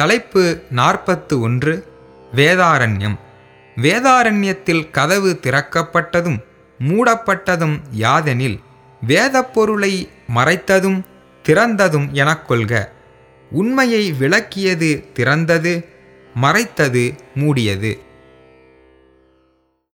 தலைப்பு நாற்பத்து ஒன்று வேதாரண்யம். வேதாரண்யத்தில் கதவு திறக்கப்பட்டதும் மூடப்பட்டதும் யாதெனில் வேதப்பொருளை மறைத்ததும் திறந்ததும் எனக் கொள்க. உண்மையை விளக்கியது திறந்தது மறைத்தது மூடியது.